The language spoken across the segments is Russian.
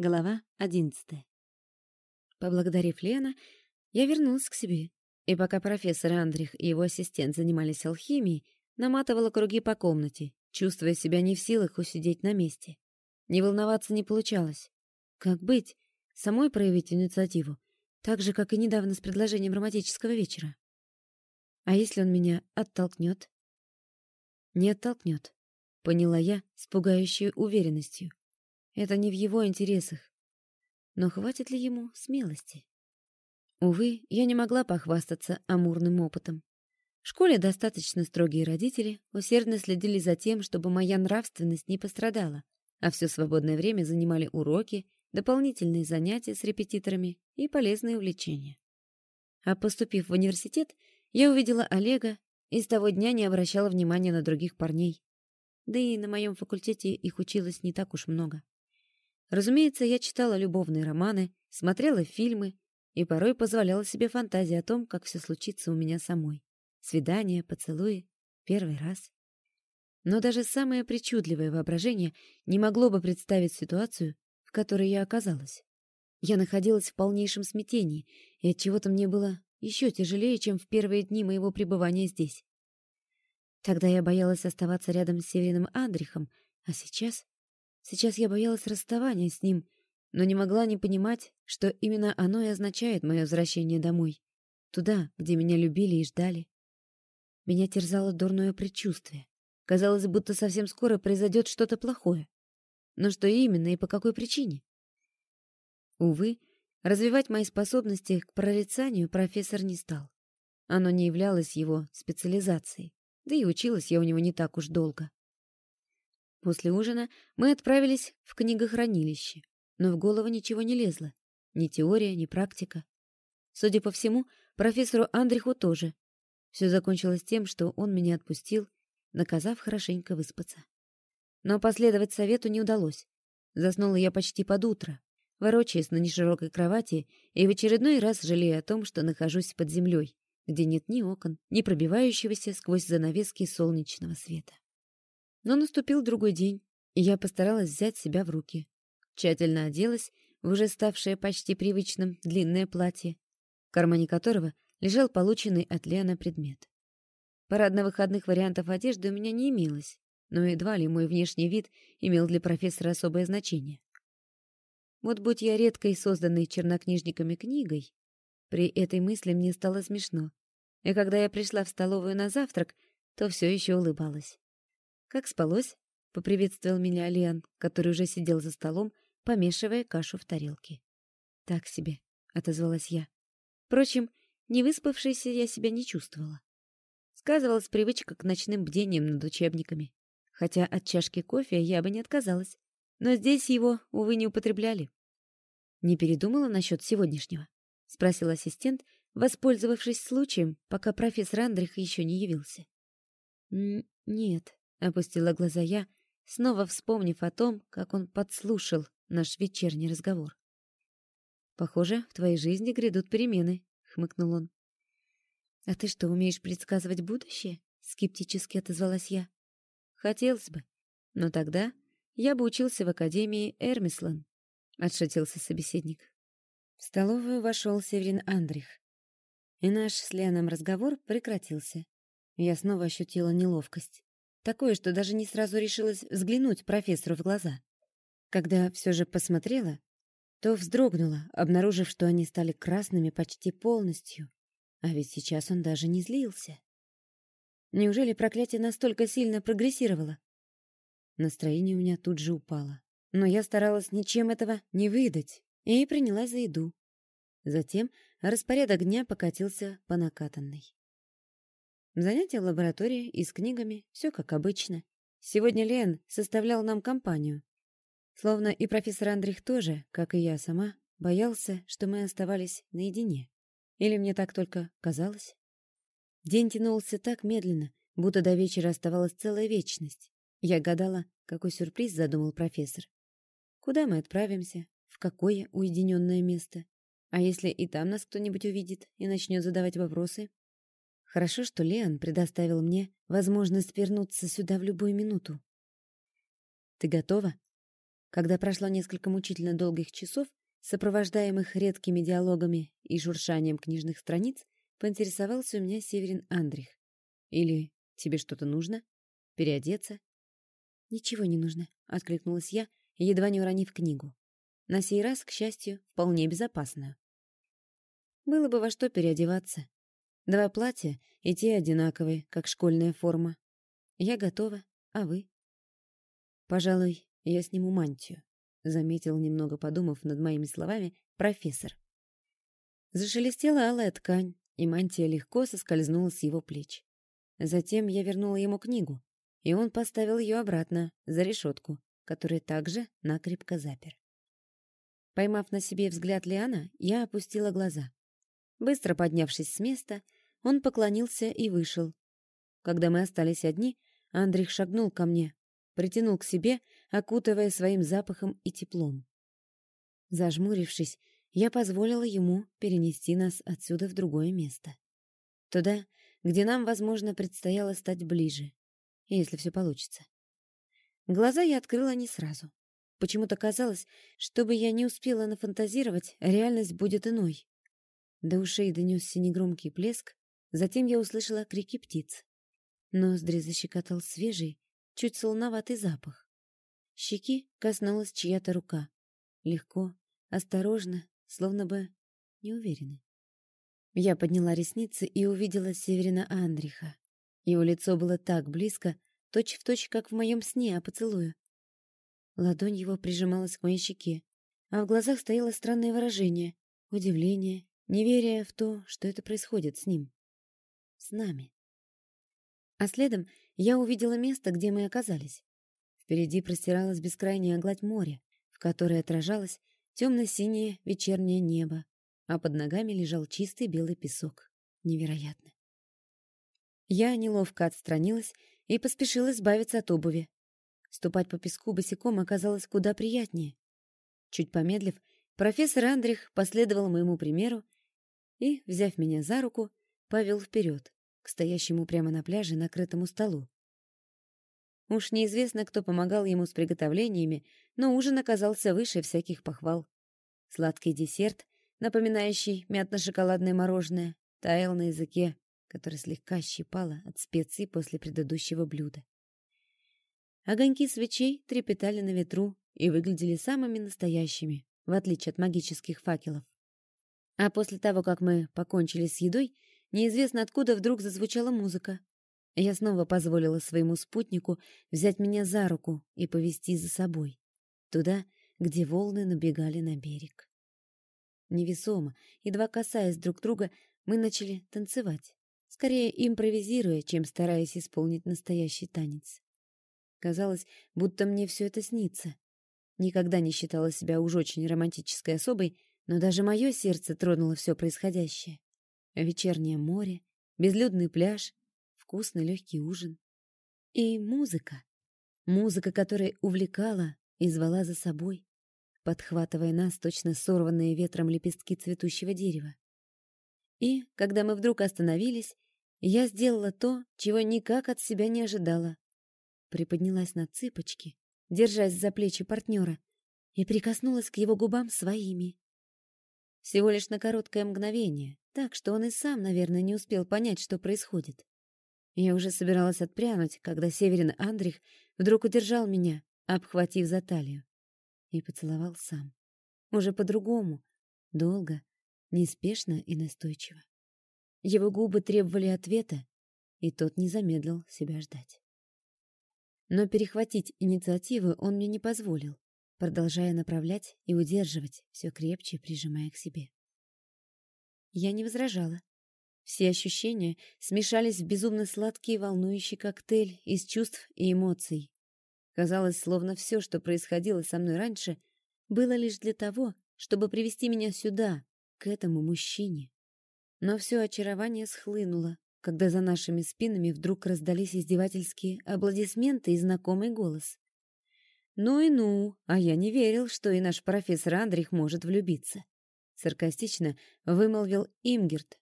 Глава одиннадцатая. Поблагодарив Лена, я вернулась к себе, и пока профессор Андрих и его ассистент занимались алхимией, наматывала круги по комнате, чувствуя себя не в силах усидеть на месте. Не волноваться не получалось. Как быть? Самой проявить инициативу, так же, как и недавно с предложением романтического вечера. А если он меня оттолкнет? Не оттолкнет, поняла я с пугающей уверенностью. Это не в его интересах. Но хватит ли ему смелости? Увы, я не могла похвастаться амурным опытом. В школе достаточно строгие родители усердно следили за тем, чтобы моя нравственность не пострадала, а все свободное время занимали уроки, дополнительные занятия с репетиторами и полезные увлечения. А поступив в университет, я увидела Олега и с того дня не обращала внимания на других парней. Да и на моем факультете их училось не так уж много. Разумеется, я читала любовные романы, смотрела фильмы и порой позволяла себе фантазии о том, как все случится у меня самой. Свидания, поцелуи, первый раз. Но даже самое причудливое воображение не могло бы представить ситуацию, в которой я оказалась. Я находилась в полнейшем смятении, и от чего-то мне было еще тяжелее, чем в первые дни моего пребывания здесь. Тогда я боялась оставаться рядом с Севериным Андрихом, а сейчас Сейчас я боялась расставания с ним, но не могла не понимать, что именно оно и означает мое возвращение домой. Туда, где меня любили и ждали. Меня терзало дурное предчувствие. Казалось, будто совсем скоро произойдет что-то плохое. Но что именно и по какой причине? Увы, развивать мои способности к прорицанию профессор не стал. Оно не являлось его специализацией, да и училась я у него не так уж долго. После ужина мы отправились в книгохранилище, но в голову ничего не лезло. Ни теория, ни практика. Судя по всему, профессору Андриху тоже. Все закончилось тем, что он меня отпустил, наказав хорошенько выспаться. Но последовать совету не удалось. Заснула я почти под утро, ворочаясь на неширокой кровати и в очередной раз жалея о том, что нахожусь под землей, где нет ни окон, ни пробивающегося сквозь занавески солнечного света. Но наступил другой день, и я постаралась взять себя в руки. Тщательно оделась в уже ставшее почти привычным длинное платье, в кармане которого лежал полученный от Леона предмет. Парадно-выходных вариантов одежды у меня не имелось, но едва ли мой внешний вид имел для профессора особое значение. Вот будь я редкой созданной чернокнижниками книгой, при этой мысли мне стало смешно, и когда я пришла в столовую на завтрак, то все еще улыбалась. «Как спалось?» — поприветствовал меня Лиан, который уже сидел за столом, помешивая кашу в тарелке. «Так себе», — отозвалась я. Впрочем, не выспавшейся я себя не чувствовала. Сказывалась привычка к ночным бдениям над учебниками. Хотя от чашки кофе я бы не отказалась. Но здесь его, увы, не употребляли. «Не передумала насчет сегодняшнего?» — спросил ассистент, воспользовавшись случаем, пока профессор Андрих еще не явился. «Нет», Опустила глаза я, снова вспомнив о том, как он подслушал наш вечерний разговор. «Похоже, в твоей жизни грядут перемены», — хмыкнул он. «А ты что, умеешь предсказывать будущее?» — скептически отозвалась я. «Хотелось бы. Но тогда я бы учился в Академии Эрмислан», — отшутился собеседник. В столовую вошел Северин Андрих. И наш с Леном разговор прекратился. Я снова ощутила неловкость. Такое, что даже не сразу решилась взглянуть профессору в глаза. Когда все же посмотрела, то вздрогнула, обнаружив, что они стали красными почти полностью. А ведь сейчас он даже не злился. Неужели проклятие настолько сильно прогрессировало? Настроение у меня тут же упало. Но я старалась ничем этого не выдать и принялась за еду. Затем распорядок дня покатился по накатанной. Занятия в лаборатории и с книгами, все как обычно. Сегодня Лен составлял нам компанию. Словно и профессор Андрих тоже, как и я сама, боялся, что мы оставались наедине. Или мне так только казалось? День тянулся так медленно, будто до вечера оставалась целая вечность. Я гадала, какой сюрприз задумал профессор. Куда мы отправимся? В какое уединенное место? А если и там нас кто-нибудь увидит и начнет задавать вопросы? Хорошо, что Леон предоставил мне возможность вернуться сюда в любую минуту. «Ты готова?» Когда прошло несколько мучительно долгих часов, сопровождаемых редкими диалогами и шуршанием книжных страниц, поинтересовался у меня Северин Андрих. «Или тебе что-то нужно? Переодеться?» «Ничего не нужно», — откликнулась я, едва не уронив книгу. На сей раз, к счастью, вполне безопасную. Было бы во что переодеваться. Два платья, и те одинаковые, как школьная форма. Я готова, а вы? Пожалуй, я сниму мантию, заметил, немного подумав над моими словами, профессор. Зашелестела алая ткань, и мантия легко соскользнула с его плеч. Затем я вернула ему книгу, и он поставил ее обратно, за решетку, которую также накрепко запер. Поймав на себе взгляд Лиана, я опустила глаза. Быстро поднявшись с места, он поклонился и вышел. Когда мы остались одни, Андрей шагнул ко мне, притянул к себе, окутывая своим запахом и теплом. Зажмурившись, я позволила ему перенести нас отсюда в другое место. Туда, где нам, возможно, предстояло стать ближе, если все получится. Глаза я открыла не сразу. Почему-то казалось, чтобы я не успела нафантазировать, реальность будет иной. До ушей донесся негромкий плеск, затем я услышала крики птиц. Ноздри защекотал свежий, чуть солоноватый запах. Щеки коснулась чья-то рука. Легко, осторожно, словно бы неуверенно. Я подняла ресницы и увидела Северина Андриха. Его лицо было так близко, точь-в-точь, точь, как в моем сне о поцелую. Ладонь его прижималась к моей щеке, а в глазах стояло странное выражение — удивление, неверие в то, что это происходит с ним. С нами. А следом я увидела место, где мы оказались. Впереди простиралась бескрайняя гладь моря, в которой отражалось темно-синее вечернее небо, а под ногами лежал чистый белый песок. Невероятно. Я неловко отстранилась и поспешила избавиться от обуви. Ступать по песку босиком оказалось куда приятнее. Чуть помедлив, профессор Андрих последовал моему примеру и, взяв меня за руку, повел вперед, к стоящему прямо на пляже накрытому столу. Уж неизвестно, кто помогал ему с приготовлениями, но ужин оказался выше всяких похвал. Сладкий десерт, напоминающий мятно-шоколадное мороженое, таял на языке, который слегка щипало от специй после предыдущего блюда. Огоньки свечей трепетали на ветру и выглядели самыми настоящими, в отличие от магических факелов. А после того, как мы покончили с едой, неизвестно откуда вдруг зазвучала музыка. Я снова позволила своему спутнику взять меня за руку и повести за собой, туда, где волны набегали на берег. Невесомо, едва касаясь друг друга, мы начали танцевать, скорее импровизируя, чем стараясь исполнить настоящий танец. Казалось, будто мне все это снится. Никогда не считала себя уж очень романтической особой, но даже мое сердце тронуло все происходящее. Вечернее море, безлюдный пляж, вкусный легкий ужин. И музыка. Музыка, которая увлекала и звала за собой, подхватывая нас точно сорванные ветром лепестки цветущего дерева. И, когда мы вдруг остановились, я сделала то, чего никак от себя не ожидала приподнялась на цыпочки, держась за плечи партнера, и прикоснулась к его губам своими. Всего лишь на короткое мгновение, так что он и сам, наверное, не успел понять, что происходит. Я уже собиралась отпрянуть, когда Северин Андрих вдруг удержал меня, обхватив за талию, и поцеловал сам. Уже по-другому, долго, неспешно и настойчиво. Его губы требовали ответа, и тот не замедлил себя ждать. Но перехватить инициативу он мне не позволил, продолжая направлять и удерживать, все крепче прижимая к себе. Я не возражала. Все ощущения смешались в безумно сладкий волнующий коктейль из чувств и эмоций. Казалось, словно все, что происходило со мной раньше, было лишь для того, чтобы привести меня сюда, к этому мужчине. Но все очарование схлынуло, когда за нашими спинами вдруг раздались издевательские аплодисменты и знакомый голос. «Ну и ну, а я не верил, что и наш профессор Андрих может влюбиться», — саркастично вымолвил Имгерт.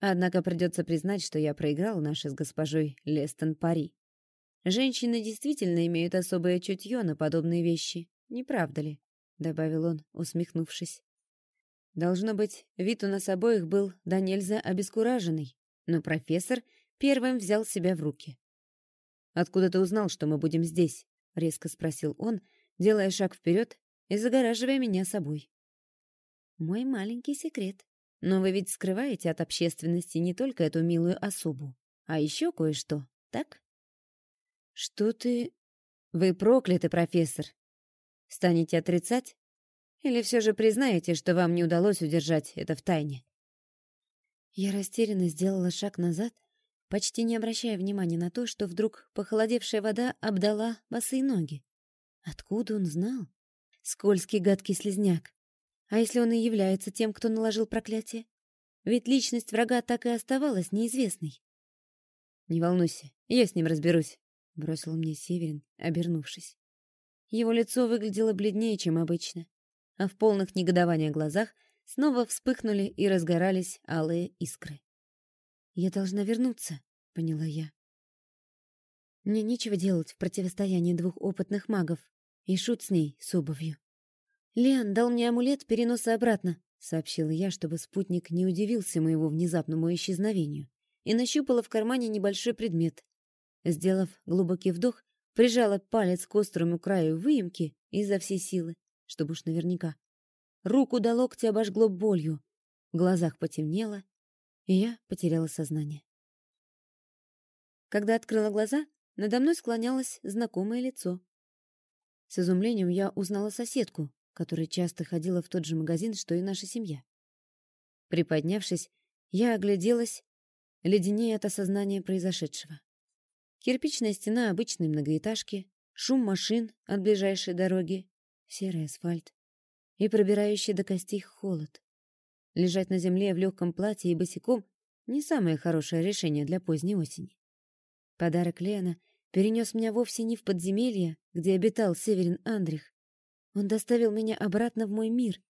Однако придется признать, что я проиграл нашей с госпожой Лестон пари. Женщины действительно имеют особое чутье на подобные вещи, не правда ли?» — добавил он, усмехнувшись. Должно быть, вид у нас обоих был да нельзя обескураженный, но профессор первым взял себя в руки. «Откуда ты узнал, что мы будем здесь?» — резко спросил он, делая шаг вперед и загораживая меня собой. «Мой маленький секрет. Но вы ведь скрываете от общественности не только эту милую особу, а еще кое-что, так?» «Что ты...» «Вы прокляты, профессор. Станете отрицать? Или все же признаете, что вам не удалось удержать это в тайне?» Я растерянно сделала шаг назад, почти не обращая внимания на то, что вдруг похолодевшая вода обдала босые ноги. Откуда он знал? Скользкий гадкий слезняк. А если он и является тем, кто наложил проклятие? Ведь личность врага так и оставалась неизвестной. «Не волнуйся, я с ним разберусь», — бросил мне Северин, обернувшись. Его лицо выглядело бледнее, чем обычно, а в полных негодования глазах снова вспыхнули и разгорались алые искры. «Я должна вернуться», — поняла я. Мне нечего делать в противостоянии двух опытных магов, и шут с ней, с обувью. «Лиан дал мне амулет переноса обратно», — сообщила я, чтобы спутник не удивился моему внезапному исчезновению, и нащупала в кармане небольшой предмет. Сделав глубокий вдох, прижала палец к острому краю выемки изо всей силы, чтобы уж наверняка. Руку до локтя обожгло болью, в глазах потемнело, и я потеряла сознание. Когда открыла глаза, надо мной склонялось знакомое лицо. С изумлением я узнала соседку, которая часто ходила в тот же магазин, что и наша семья. Приподнявшись, я огляделась, леденее от осознания произошедшего. Кирпичная стена обычной многоэтажки, шум машин от ближайшей дороги, серый асфальт и пробирающий до костей холод. Лежать на земле в легком платье и босиком — не самое хорошее решение для поздней осени. Подарок Лена перенес меня вовсе не в подземелье, где обитал Северин Андрих, он доставил меня обратно в мой мир,